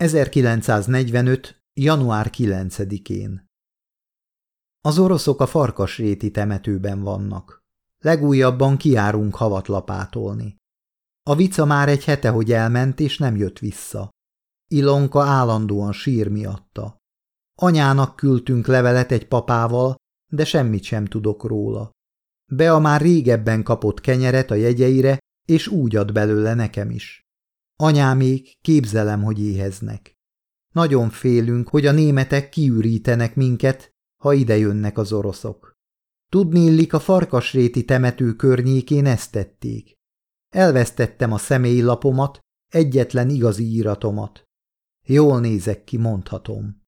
1945. január 9-én Az oroszok a farkasréti temetőben vannak. Legújabban kiárunk havat lapátolni. A vica már egy hete, hogy elment, és nem jött vissza. Ilonka állandóan sír miatta. Anyának küldtünk levelet egy papával, de semmit sem tudok róla. Bea már régebben kapott kenyeret a jegyeire, és úgy ad belőle nekem is. Anyámék, képzelem, hogy éheznek. Nagyon félünk, hogy a németek kiürítenek minket, ha ide jönnek az oroszok. Tudni illik a farkasréti temető környékén ezt tették. Elvesztettem a személyi lapomat, egyetlen igazi íratomat. Jól nézek ki, mondhatom.